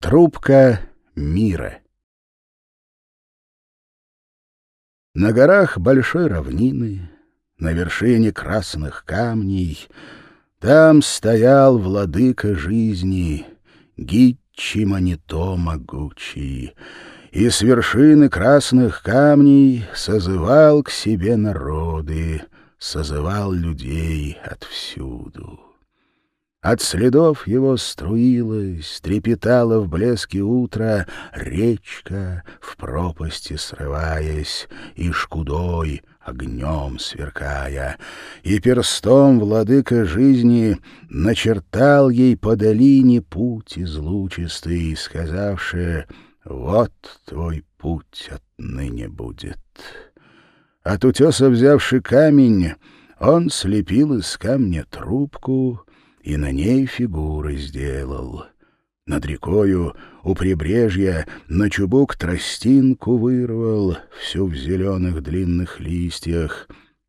Трубка мира. На горах большой равнины, на вершине красных камней, там стоял владыка жизни, Гитчи Манито могучий, и с вершины красных камней созывал к себе народы, созывал людей отвсюду. От следов его струилась, трепетала в блеске утра речка, в пропасти срываясь, и шкудой огнем сверкая, и перстом владыка жизни начертал ей по долине путь излучистый, сказавши «Вот твой путь отныне будет». От утеса взявший камень, он слепил из камня трубку — и на ней фигуры сделал. Над рекою у прибрежья на чубук тростинку вырвал, всю в зеленых длинных листьях.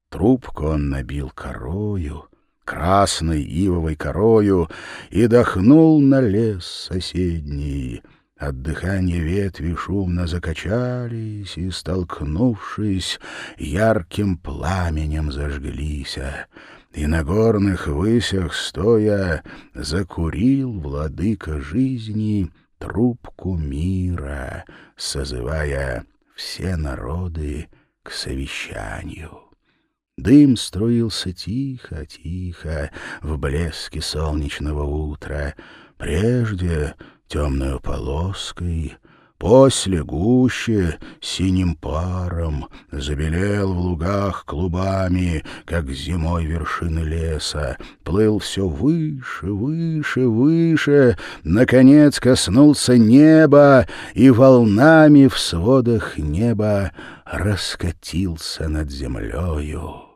Трубку он набил корою, красной ивовой корою, и дохнул на лес соседний. От дыхания ветви шумно закачались и, столкнувшись, ярким пламенем зажглись и на горных высях стоя закурил владыка жизни трубку мира, созывая все народы к совещанию. Дым струился тихо-тихо в блеске солнечного утра, прежде темную полоской — После гуще синим паром забелел в лугах клубами, как зимой вершины леса, плыл все выше, выше, выше, наконец коснулся неба и волнами в сводах неба раскатился над землею.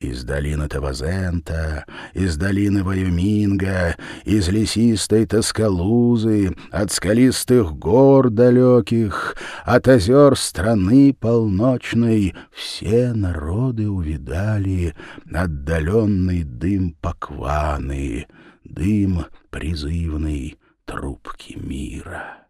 Из долины Тавазента, из долины Ваюминга, из лесистой Тоскалузы, от скалистых гор далеких, от озер страны полночной все народы увидали отдаленный дым покваны, дым призывный трубки мира.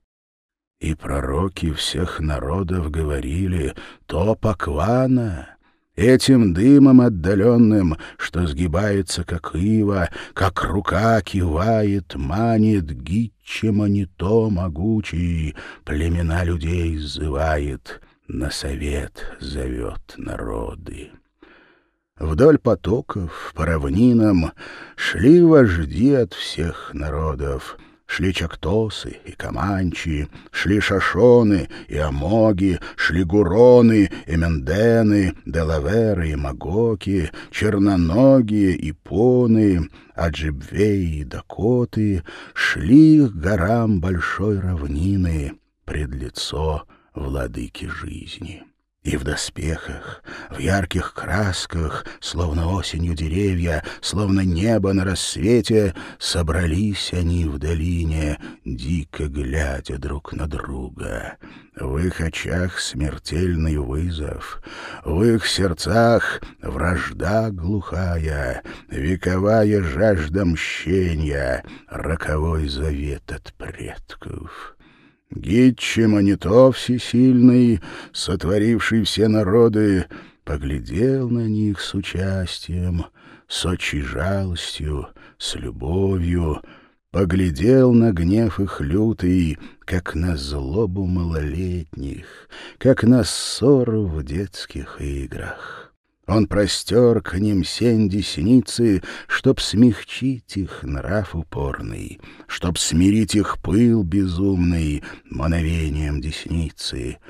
И пророки всех народов говорили «то поквана», Этим дымом отдаленным, что сгибается, как ива, как рука кивает, манит гитчем, не то могучий, племена людей сзывает, на совет зовет народы. Вдоль потоков, по равнинам шли вожди от всех народов — Шли чактосы и каманчи, шли шашоны и амоги, шли гуроны и мендены, делаверы и магоки, черноногие и поны, аджибвеи и дакоты, шли к горам большой равнины пред лицо владыки жизни. И в доспехах, в ярких красках, словно осенью деревья, словно небо на рассвете, собрались они в долине, дико глядя друг на друга. В их очах смертельный вызов, в их сердцах вражда глухая, вековая жажда мщения, роковой завет от предков. Гитчи Манито всесильный, сотворивший все народы, поглядел на них с участием, с очей жалостью, с любовью, поглядел на гнев их лютый, как на злобу малолетних, как на ссору в детских играх. Он простер к ним сень десницы, Чтоб смягчить их нрав упорный, Чтоб смирить их пыл безумный Мановением десницы —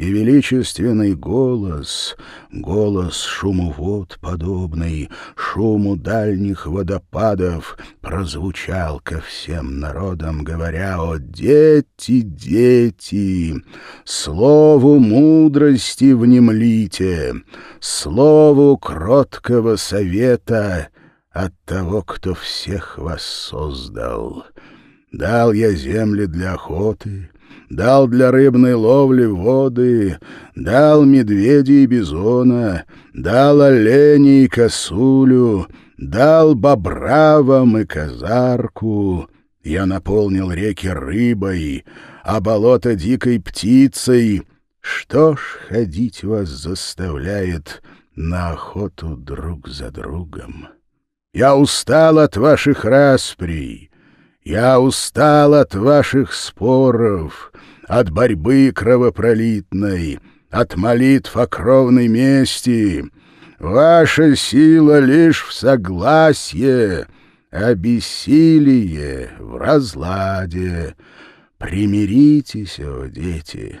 и величественный голос, голос шуму вод подобный, шуму дальних водопадов, прозвучал ко всем народам, говоря «О, дети, дети! Слову мудрости внемлите, слову кроткого совета от того, кто всех вас создал. Дал я земли для охоты» дал для рыбной ловли воды, дал медведя и бизона, дал оленя и косулю, дал бобра вам и казарку, Я наполнил реки рыбой, а болото дикой птицей. Что ж ходить вас заставляет на охоту друг за другом? Я устал от ваших расприй, я устал от ваших споров, от борьбы кровопролитной, от молитв о кровной мести. Ваша сила лишь в согласии, а бессилие в разладе. Примиритесь, о дети,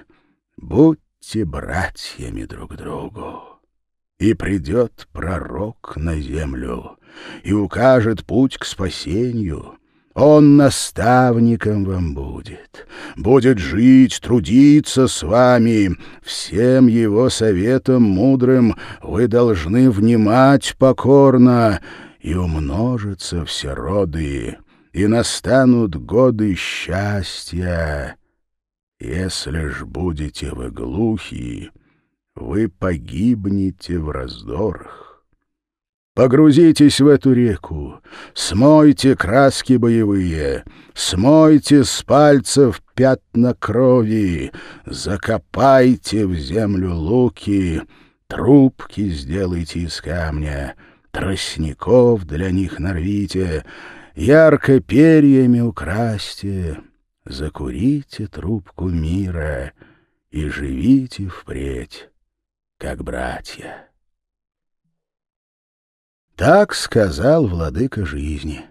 будьте братьями друг другу. И придет пророк на землю, и укажет путь к спасению. Он наставником вам будет, будет жить, трудиться с вами. Всем его советам мудрым вы должны внимать покорно, и умножатся все роды, и настанут годы счастья. Если ж будете вы глухи, вы погибнете в раздорах. Погрузитесь в эту реку, смойте краски боевые, смойте с пальцев пятна крови, закопайте в землю луки, трубки сделайте из камня, тростников для них нарвите, ярко перьями украсьте, закурите трубку мира и живите впредь, как братья. Так сказал владыка жизни.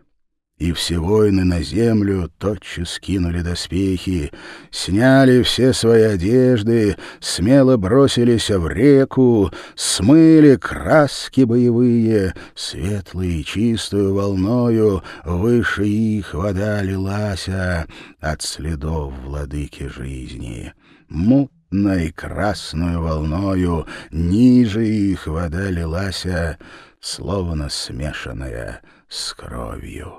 И все воины на землю тотчас скинули доспехи, сняли все свои одежды, смело бросились в реку, смыли краски боевые, светлые чистую волною, выше их вода лилася от следов владыки жизни. Мутной красную волною ниже их вода лилася, словно смешанная с кровью.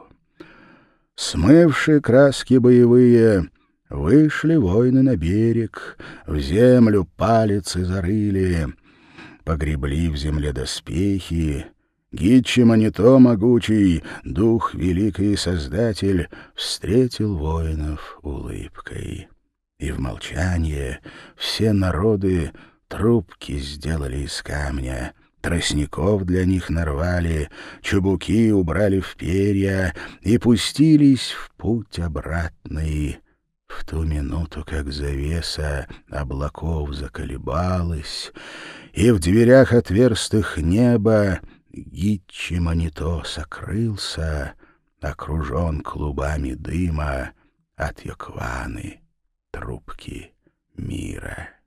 Смывши краски боевые, вышли воины на берег, в землю палицы зарыли, погребли в земле доспехи, Гитчи Манито могучий, дух великий создатель, встретил воинов улыбкой. И в молчании все народы трубки сделали из камня, Тростников для них нарвали, чубуки убрали в перья и пустились в путь обратный. В ту минуту, как завеса облаков заколебалась, и в дверях отверстых неба Гитчи Манито сокрылся, окружен клубами дыма от Йокваны трубки мира.